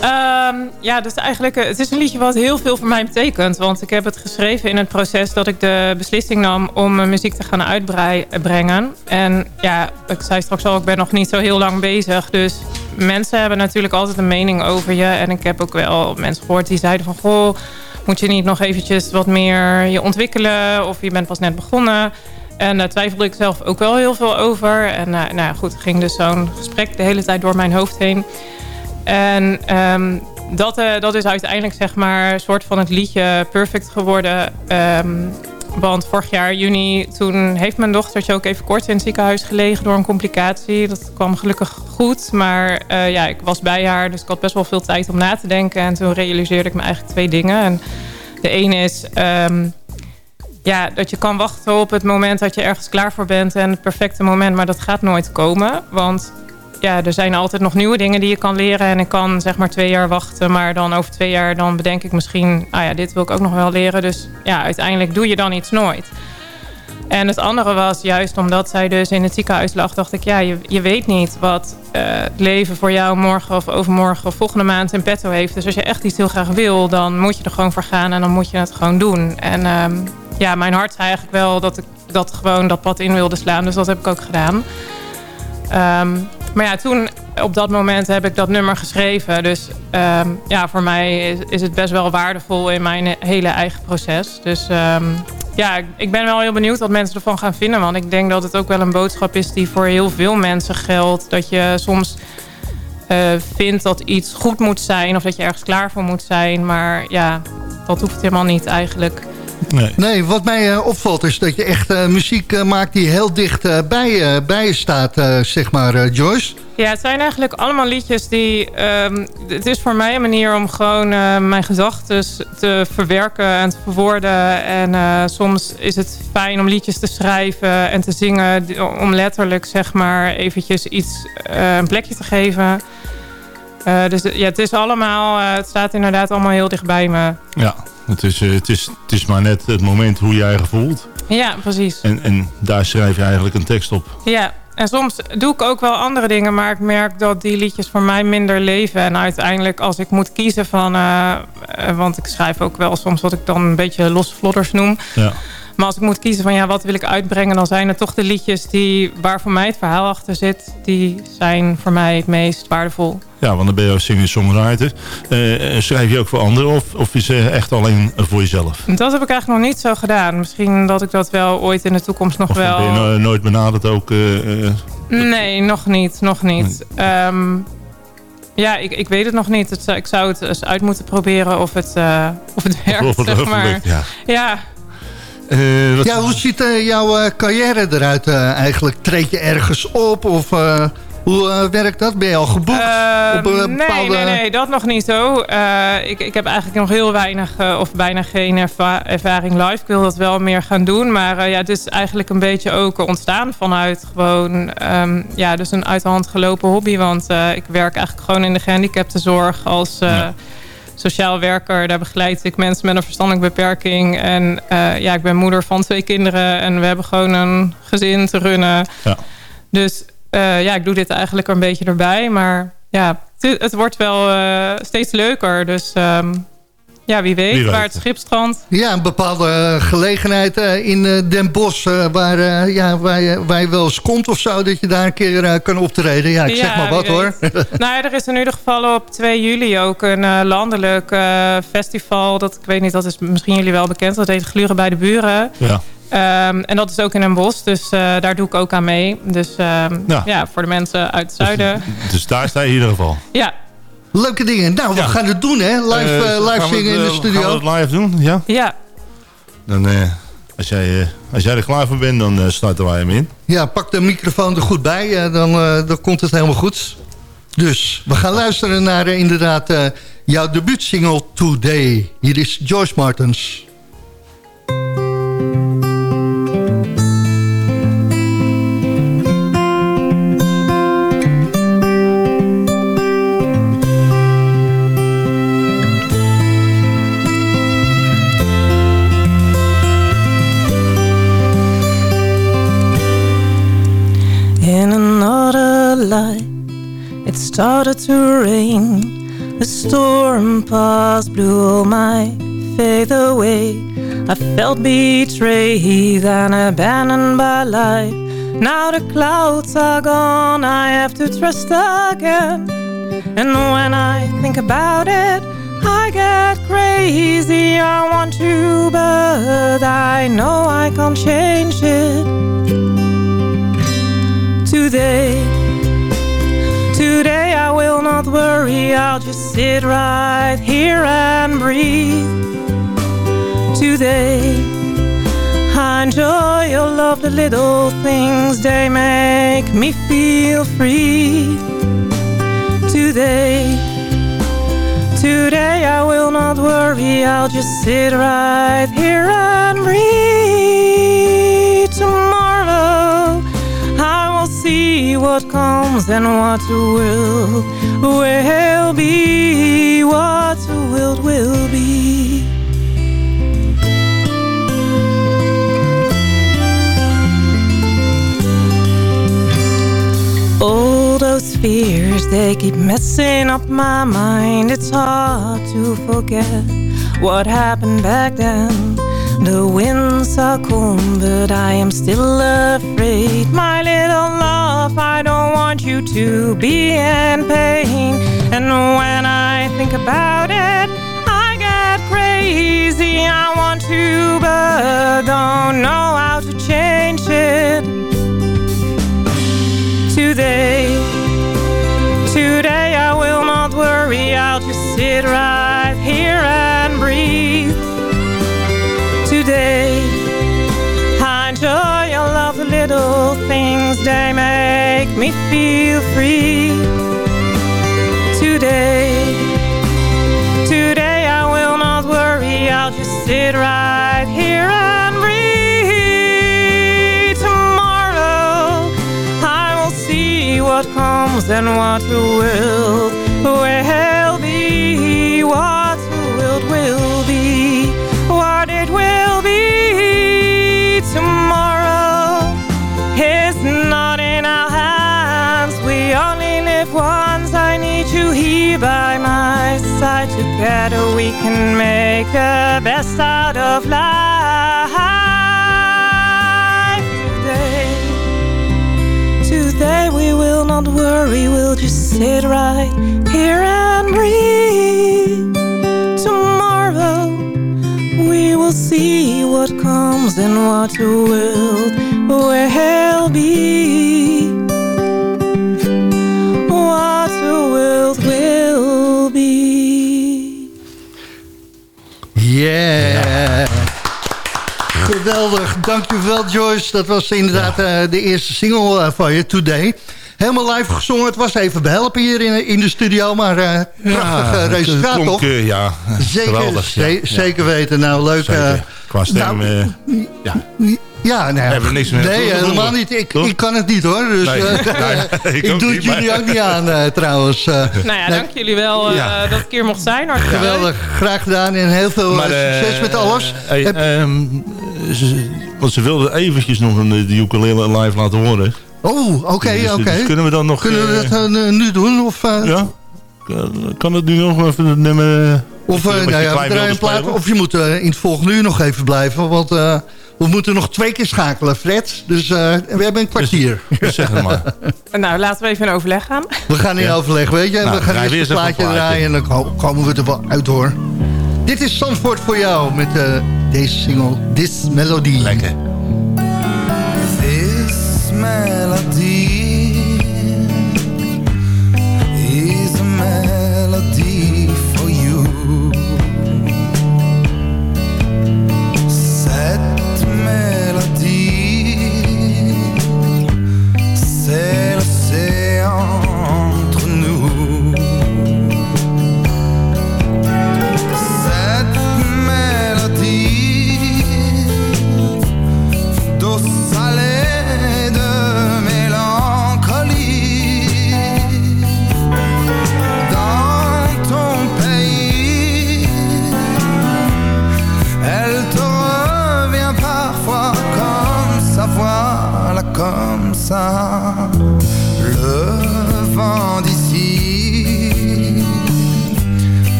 Ehm, ja, dus eigenlijk, eh, het is een liedje wat heel veel voor mij betekent. Want ik heb het geschreven in het proces dat ik de beslissing nam om mijn muziek te gaan uitbrengen. En ja, ik zei straks al, ik ben nog niet zo heel lang bezig. Dus mensen hebben natuurlijk altijd een mening over je. En ik heb ook wel mensen gehoord die zeiden van... Goh, moet je niet nog eventjes wat meer je ontwikkelen? Of je bent pas net begonnen. En daar twijfelde ik zelf ook wel heel veel over. En eh, nou ja, goed, ging dus zo'n gesprek de hele tijd door mijn hoofd heen. En ehm, dat, eh, dat is uiteindelijk zeg maar een soort van het liedje perfect geworden. Ehm, want vorig jaar juni, toen heeft mijn dochtertje ook even kort in het ziekenhuis gelegen door een complicatie. Dat kwam gelukkig goed, maar eh, ja, ik was bij haar, dus ik had best wel veel tijd om na te denken. En toen realiseerde ik me eigenlijk twee dingen. En de ene is ehm, ja, dat je kan wachten op het moment dat je ergens klaar voor bent en het perfecte moment, maar dat gaat nooit komen. Want ja, er zijn altijd nog nieuwe dingen die je kan leren. En ik kan zeg maar twee jaar wachten. Maar dan over twee jaar dan bedenk ik misschien... ah ja, dit wil ik ook nog wel leren. Dus ja, uiteindelijk doe je dan iets nooit. En het andere was juist omdat zij dus in het ziekenhuis lag... dacht ik, ja, je, je weet niet wat eh, het leven voor jou morgen of overmorgen... of volgende maand in petto heeft. Dus als je echt iets heel graag wil, dan moet je er gewoon voor gaan. En dan moet je het gewoon doen. En ehm, ja, mijn hart zei eigenlijk wel dat ik dat gewoon dat pad in wilde slaan. Dus dat heb ik ook gedaan. Ehm, maar ja, toen op dat moment heb ik dat nummer geschreven. Dus ehm, ja, voor mij is, het best wel waardevol in mijn hele eigen proces. Dus ehm, ja, ik, ik ben wel heel benieuwd wat mensen ervan gaan vinden. Want ik denk dat het ook wel een boodschap is die voor heel veel mensen geldt. Dat je soms eh, vindt dat iets goed moet zijn of dat je ergens klaar voor moet zijn. Maar ja, dat hoeft helemaal niet eigenlijk. Nee. Nee, wat mij eh, opvalt is dat je echt eh, muziek eh, maakt die heel dicht bij, je, bij je staat, eh, zeg maar, eh, Joyce. Ja, het zijn eigenlijk allemaal liedjes die... ehm, het is voor mij een manier om gewoon eh, mijn gedachten te verwerken en te verwoorden. En eh, soms is het fijn om liedjes te schrijven en te zingen... om letterlijk, zeg maar, eventjes iets, eh, een plekje te geven. Eh, dus ja, het is allemaal... eh, het staat inderdaad allemaal heel dicht bij me. Ja, het is, eh, het, is, het is maar net het moment hoe jij je voelt. Ja, precies. En, en daar schrijf je eigenlijk een tekst op. Ja, en soms doe ik ook wel andere dingen, maar ik merk dat die liedjes voor mij minder leven. En uiteindelijk als ik moet kiezen van, want ik schrijf ook wel soms wat ik dan een beetje losse vlodders noem. Ja. Maar als ik moet kiezen van ja, wat wil ik uitbrengen, dan zijn het toch de liedjes die, waar voor mij het verhaal achter zit, die zijn voor mij het meest waardevol. Ja, want dan ben je ook singer-songwriter. Eh, schrijf je ook voor anderen of, of is het echt alleen voor jezelf? Dat heb ik eigenlijk nog niet zo gedaan. Misschien dat ik dat wel ooit in de toekomst nog Of wel... ben je no- nooit benaderd ook? eh, Nee, nog niet. Nog niet. Ehm, ja, ik, ik weet het nog niet. Het, ik zou het eens uit moeten proberen of het, of het werkt, of het- zeg maar. lukt, ja. ja. Eh, wat- Ja, hoe ziet eh, jouw eh, carrière eruit eh, eigenlijk? Treed je ergens op of eh, hoe eh, werkt dat? Ben je al geboekt? op een nee, bepaalde... nee, nee, dat nog niet zo. Eh, ik, ik heb eigenlijk nog heel weinig of bijna geen erva- ervaring live. Ik wil dat wel meer gaan doen. Maar eh, ja, het is eigenlijk een beetje ook ontstaan vanuit gewoon... ehm, ja, dus een uit de hand gelopen hobby. Want eh, ik werk eigenlijk gewoon in de gehandicaptenzorg als... eh, Sociaal werker, daar begeleid ik mensen met een verstandelijke beperking. En eh, ja, ik ben moeder van twee kinderen en we hebben gewoon een gezin te runnen. Ja. Dus eh, ja, ik doe dit eigenlijk een beetje erbij. Maar ja, het, het wordt wel eh, steeds leuker. Dus ehm, ja, wie weet, Wie weet. waar het schip strandt. Ja, een bepaalde eh, gelegenheid eh, in eh, Den Bosch... waar, ja, waar, je, waar je wel eens komt of zo... dat je daar een keer kan optreden. Ja, ik zeg maar wat hoor. nou ja, er is in ieder geval op 2 juli ook een landelijk eh, festival. Dat, ik weet niet, dat is misschien jullie wel bekend. Dat heet Gluren bij de Buren. Ja. Ehm, en dat is ook in een bos, dus eh, daar doe ik ook aan mee. Dus ehm, Ja. ja. voor de mensen uit het zuiden. Dus daar sta je in ieder geval. Ja, Leuke dingen. Nou, we gaan het doen hè. Live, eh, live zingen het, in de eh, studio. Gaan we het live doen? Ja. ja. Dan, eh, als, jij, eh, als jij er klaar voor bent, dan starten wij hem in. Ja, pak de microfoon er goed bij. eh, dan, eh, dan komt het helemaal goed. Dus we gaan luisteren naar inderdaad eh, jouw debuutsingle Today. Hier is Joyce Martens. Started to rain. The storm passed, blew my faith away. I felt betrayed and abandoned by life. Now the clouds are gone, I have to trust again. And when I think about it, I get crazy. I want to, but I know I can't change it. Today, today I will not worry. I'll just sit right here and breathe. Today, I enjoy all of the little things. They make me feel free. Today, today I will not worry. I'll just sit right here and breathe. Tomorrow, see what comes and what will will be. What will will be. All those fears, they keep messing up my mind. It's hard to forget what happened back then. The winds are cold, but I am still afraid. My little love, I don't want you to be in pain. And when I think about it, I get crazy. I want to, but don't know how to change it today. Today I will not worry, I'll just sit right here and breathe. They make me feel free. Today, today I will not worry, I'll just sit right here and breathe. Tomorrow I will see what comes and what will Together we can make the best out of life today. Today we will not worry, we'll just sit right here and breathe. Tomorrow we will see what comes and what will will be. Yeah. Geweldig, dankjewel Joyce. Dat was inderdaad eh, de eerste single eh, van je, Today. Helemaal live gezongen. Het was even behelpen hier in, in de studio, maar eh prachtig het resultaat klonk, toch? ja, zeker, geweldig, ja. Ja. zeker weten. Nou, leuk. Qua stem, nou, ja. Ja, nee, Hebben we niks meer nee helemaal niet. Ik, ik kan het niet hoor. Dus, Nee, eh, nee, ik ik, doe het jullie maar- ook niet aan eh, trouwens. eh. Nou ja, Nee, dank jullie wel eh, Ja. dat ik hier mocht zijn. Hartstikke leuk. Geweldig, graag gedaan en heel veel Maar, eh, succes eh, met alles. hey, Heb- ehm, ze, want ze wilden eventjes nog een, eh, de ukulele live laten horen. oh, oké, Dus- oké. dus kunnen we dan nog... Kunnen we eh, dat eh, nu doen? Of, eh, Ja? Kan- Kan het nu nog even het nummer... Of, eh, nou ja, een plaat, of je moet eh, in het volgende uur nog even blijven. Want eh, we moeten nog twee keer schakelen, Fred. Dus eh, we hebben een kwartier. Dus zeg het maar. Nou, laten we even in overleg gaan. We gaan in Ja. overleg, weet je. En Nou, we gaan eerst weer een plaatje draaien en dan ko- komen we er wel uit hoor. Dit is Zandvoort voor jou met eh, deze single This Melody. Lekker. This melody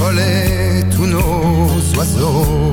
voler tous nos oiseaux.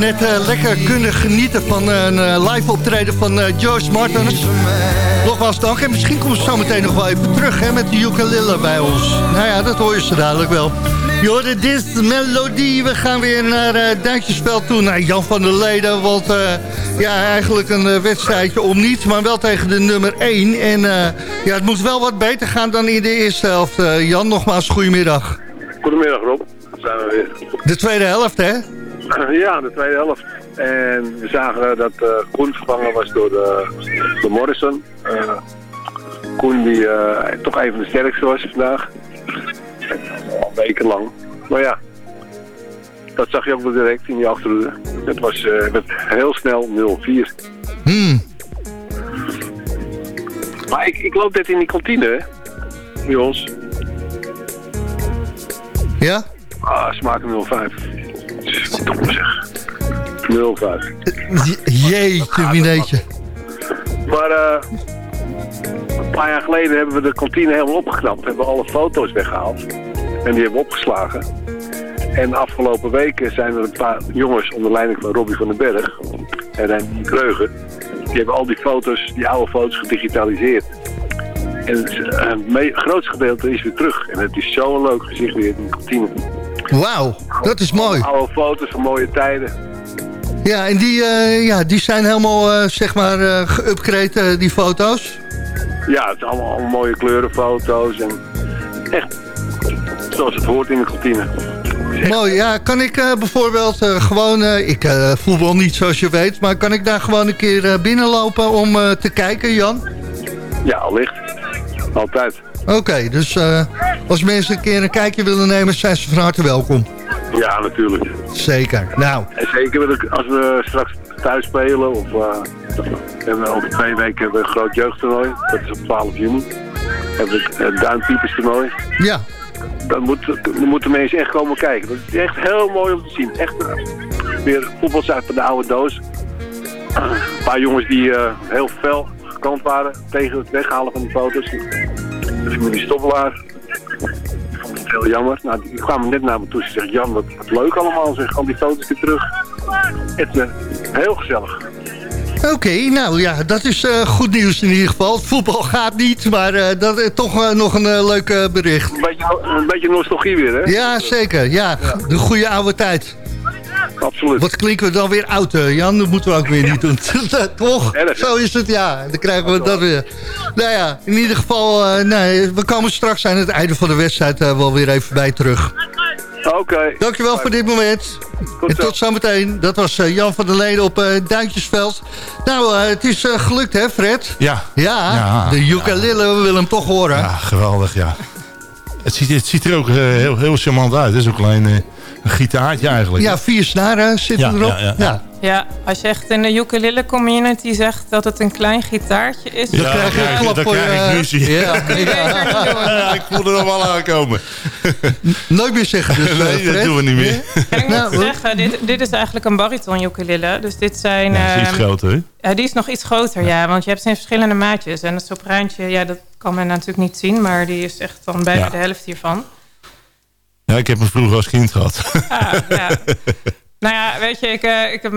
Net eh, lekker kunnen genieten van een eh, live optreden van eh, George Martin. Nogmaals dank. En misschien komen ze zo meteen nog wel even terug hè, met de ukulele bij ons. Nou ja, dat hoor je ze dadelijk wel. Je hoorde dit melodie. We gaan weer naar uh, toe. Naar Jan van der Leden. Want eh, ja, eigenlijk een eh, wedstrijdje om niets. Maar wel tegen de nummer 1. En eh, ja, het moet wel wat beter gaan dan in de eerste helft. Eh, Jan, nogmaals, goedemiddag. Goedemiddag Rob, daar zijn we weer. De tweede helft, hè? Ja, de tweede helft. En we zagen dat eh Koen vervangen was door, de, door Morrison. Eh, Koen die eh, toch even de sterkste was vandaag. Al wekenlang. Maar ja, dat zag je ook wel direct in die achterhoede. Het was eh, heel snel 0-4. Hmm. Maar ik, ik loop net in die kantine, hè, bij ons. Ja? Ah, smaken 05. Verdomme zeg. 05. Jeetje, mineetje. Maar eh, een paar jaar geleden hebben we de kantine helemaal opgeknapt. Hebben we alle foto's weggehaald. En die hebben we opgeslagen. En afgelopen weken zijn er een paar jongens onder leiding van Robbie van den Berg en Rijn Kreugen. Die hebben al die foto's, die oude foto's gedigitaliseerd. En het, eh, het grootste gedeelte is weer terug. En het is zo'n leuk gezicht weer in de kantine. Wauw, dat is mooi. Oude foto's van mooie tijden. Ja, en die, eh, ja, die zijn helemaal, eh, zeg maar, eh geüpgrade, die foto's. Ja, het zijn allemaal, allemaal mooie kleurenfoto's. En echt zoals het hoort in de kantine. Mooi, ja. Kan ik bijvoorbeeld gewoon... ik eh, voetbal niet zoals je weet... maar kan ik daar gewoon een keer binnenlopen om te kijken, Jan? Ja, allicht. Altijd. Oké, dus als mensen een keer een kijkje willen nemen... zijn ze van harte welkom. Ja, natuurlijk. Zeker. Nou, En zeker als we straks thuis spelen. Of, eh, we hebben over twee weken hebben we een groot jeugdtoernooi. Dat is op 12 juni. Hebben we het Duinpiepers toernooi. ja. Dan, moet, dan moeten mensen echt komen kijken. Dat is echt heel mooi om te zien. Echt eh, weer voetbal uit de oude doos. Een paar jongens die eh, heel fel gekant waren tegen het weghalen van die foto's. De familie Stoppelaar. Ik vond het heel jammer. Nou, die kwamen net naar me toe. Ze zeggen, Jan, wat, wat leuk allemaal. Zeg, al die foto's weer terug. Het is heel gezellig. Oké, nou ja, dat is eh, goed nieuws in ieder geval. Het voetbal gaat niet, maar eh, dat is toch eh, nog een eh, leuk eh, bericht. Een beetje, een beetje nostalgie weer, hè? Ja, zeker. Ja, de goede oude tijd. Absoluut. Wat klinken we dan weer oud, eh, Jan? Dat moeten we ook weer niet doen. Toch? Erg? Zo is het, ja. Dan krijgen we dat weer. Nou ja, in ieder geval, eh, nee, we komen straks aan het einde van de wedstrijd eh, wel weer even bij terug. Oké. Dankjewel voor dit moment. en tot zometeen. Dat was eh, Jan van der Leden op eh, Duintjesveld. Nou, het is gelukt, hè, Fred? Ja. Ja, Ja, de ukulele, we willen hem toch horen. Ja, geweldig, ja. Het ziet, het ziet er ook heel, heel charmant uit. Het is ook alleen eh, een gitaartje eigenlijk. Ja, vier snaren zitten Ja, erop. ja, ja. ja. Ja, als je echt in de ukulele community zegt dat het een klein gitaartje is... Dan krijg je een klap dan voor je- krijg ik ruzie. Ja. Ja, ik voel er nog wel aankomen. Nooit meer zeggen dus, eh, dat doen we niet meer. En ik Nou, moet zeggen, dit, dit is eigenlijk een bariton ukulele. Dus dit zijn... Ja, die is ehm, groter, hè? Ja, die is nog iets groter, ja. Want je hebt ze in verschillende maatjes. En het sopraantje, ja, dat kan men natuurlijk niet zien. Maar die is echt dan bijna Ja. de helft hiervan. Ja, ik heb hem vroeger als kind gehad. Ah, ja. Nou ja, weet je, ik, eh, ik heb,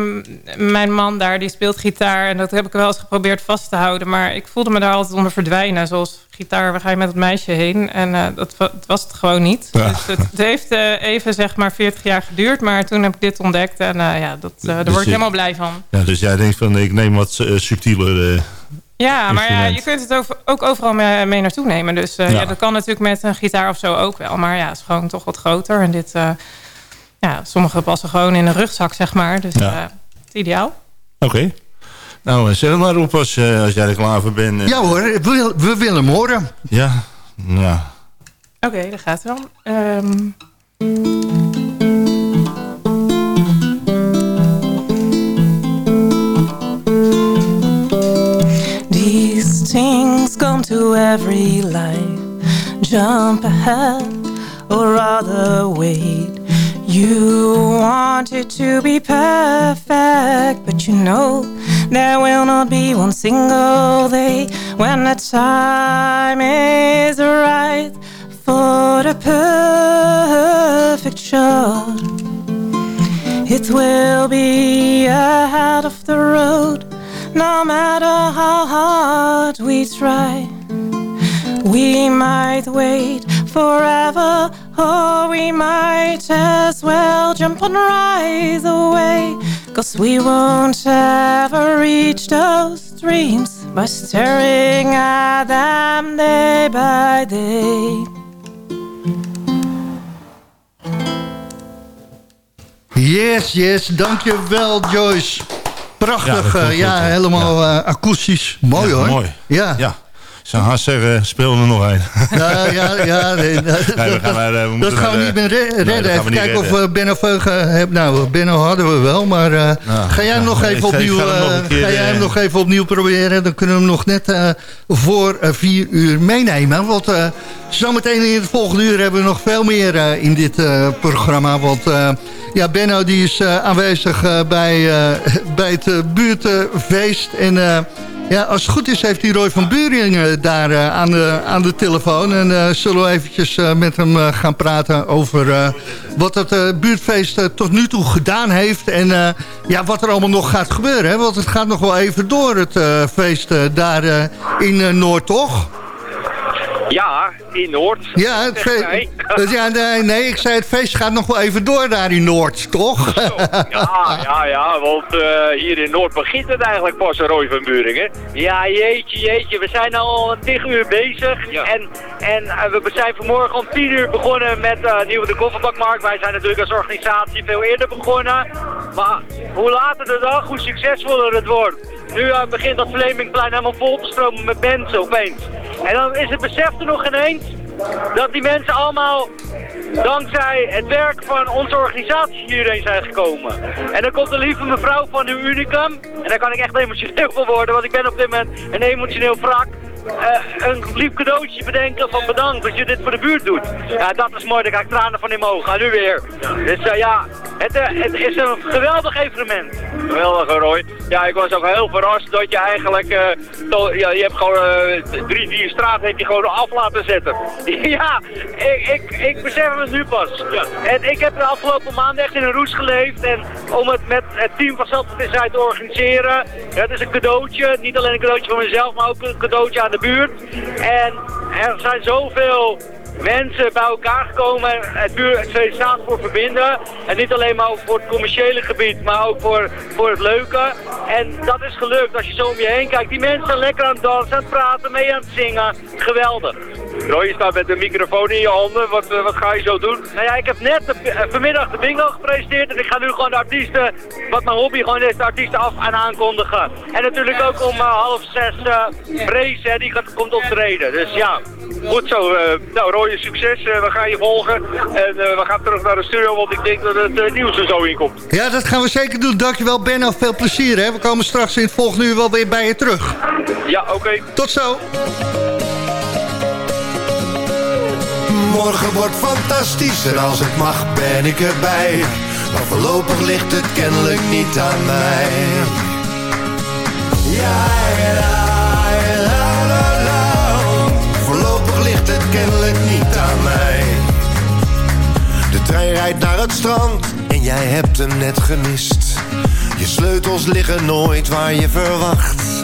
mijn man daar, die speelt gitaar. En dat heb ik wel eens geprobeerd vast te houden. Maar ik voelde me daar altijd onder verdwijnen. Zoals gitaar, waar ga je met het meisje heen? En eh, dat was het gewoon niet. Ja. Dus het, het heeft eh, even, zeg maar, 40 jaar geduurd. Maar toen heb ik dit ontdekt. En ja, dat, daar Dus word ik je- helemaal blij van. Ja, dus jij denkt van, ik neem wat subtieler... Ja, maar ja, je kunt het over- ook overal mee, mee naartoe nemen. Dus eh, Ja. ja. dat kan natuurlijk met een gitaar of zo ook wel. Maar ja, het is gewoon toch wat groter. En dit, eh, ja, sommige passen gewoon in een rugzak, zeg maar. Dus Ja. eh, het is ideaal. Oké. Nou, zet het maar op als, als jij er klaar voor bent. Ja hoor, we, we willen hem horen. Ja, ja. Oké, daar gaat het dan. Ehm, things come to every life. Jump ahead, or rather wait. You want it to be perfect, but you know there will not be one single day when the time is right for the perfect shot. It will be ahead of the road, no matter how hard we try. We might wait forever, or we might as well jump and rise away. Cause we won't ever reach those dreams by staring at them day by day. Yes, yes, dankjewel Joyce. Prachtig, Ja, ja. helemaal eh, akoestisch. Mooi hoor. Mooi. Ja. ja. Zijn haast zeggen, speel er nog een. Ja, ja, ja. Nee, dat, Nee, we gaan, maar, eh, we dat gaan we niet meer nee, redden. Even kijken of we Benno Veugen hebben. Nou, Benno hadden we wel, maar eh, ga jij hem nog even opnieuw, ga hem nog eh, een keer, ga jij hem eh, nog even opnieuw proberen? Dan kunnen we hem nog net eh, voor eh, vier uur meenemen. Want eh, zometeen in het volgende uur hebben we nog veel meer eh, in dit eh, programma. Want eh, ja, Benno die is eh, aanwezig eh, bij, eh, bij het eh, buurtfeest. En eh, ja, als het goed is heeft hij Roy van Buringen daar eh, aan, de, aan de telefoon. En eh, zullen we eventjes eh, met hem gaan praten over wat het buurtfeest tot nu toe gedaan heeft. En ja, wat er allemaal nog gaat gebeuren. Hè? Want het gaat nog wel even door het feest daar in Noord, toch? Ja, in Noord. Ja, het Zeg fe- jij. dat- ja nee, nee, ik zei het feest gaat nog wel even door daar in Noord, toch? Ja, ja, ja, want eh, hier in Noord begint het eigenlijk pas, Roy van Buringen. Ja, jeetje, jeetje, we zijn al een tig uur bezig. En, en eh, we zijn vanmorgen om tien uur begonnen met eh Nieuwe de Kofferbakmarkt. Wij zijn natuurlijk als organisatie veel eerder begonnen. Maar hoe later de dag, hoe succesvoller het wordt. Nu eh, begint dat Vlemingplein helemaal vol te stromen met mensen opeens. En dan is het besef er nog ineens dat die mensen allemaal dankzij het werk van onze organisatie hierheen zijn gekomen. En dan komt een lieve mevrouw van de Unicum, en daar kan ik echt emotioneel van worden, want ik ben op dit moment een emotioneel wrak. eh, een lief cadeautje bedenken van bedankt dat je dit voor de buurt doet. Ja, dat is mooi, daar krijg ik tranen van in mijn ogen. En nu weer. Dus eh, ja, het, eh, het is een geweldig evenement. Geweldig, Roy. Ja, ik was ook heel verrast dat je eigenlijk... to- ja, je hebt gewoon eh, drie, vier straten heb je gewoon af laten zetten. ja, ik, ik, ik besef het nu pas. En ik heb de afgelopen maanden echt in een roes geleefd. En om het met het team van Zandvoort te organiseren... Ja, het is een cadeautje. Niet alleen een cadeautje voor mezelf, maar ook een cadeautje aan de buurt. En er zijn zoveel mensen bij elkaar gekomen. Het buurt het feest staat voor verbinden. En niet alleen maar voor het commerciële gebied, maar ook voor, voor het leuke. En dat is gelukt als je zo om je heen kijkt. Die mensen lekker aan het dansen, aan het praten, mee aan het zingen. Geweldig. Roy, je staat met de microfoon in je handen. Wat, eh, wat ga je zo doen? Nou ja, ik heb net de- eh, vanmiddag de bingo gepresenteerd. En ik ga nu gewoon de artiesten, wat mijn hobby gewoon is, de artiesten af en aankondigen. En natuurlijk ook om eh, half zes uh, Brace, hè, die gaat, komt optreden. Dus ja, goed zo. eh, nou Roy, succes. We gaan je volgen. En eh, we gaan terug naar de studio, want ik denk dat het nieuws er zo in komt. Ja, dat gaan we zeker doen. Dankjewel Benno, veel plezier. Hè? We komen straks in het volgende uur wel weer bij je terug. Ja, oké. Tot zo. Morgen wordt fantastisch en als het mag ben ik erbij. Maar voorlopig ligt het kennelijk niet aan mij. Ja, la, la, la, la. Voorlopig ligt het kennelijk niet aan mij. De trein rijdt naar het strand en jij hebt hem net gemist. Je sleutels liggen nooit waar je verwacht.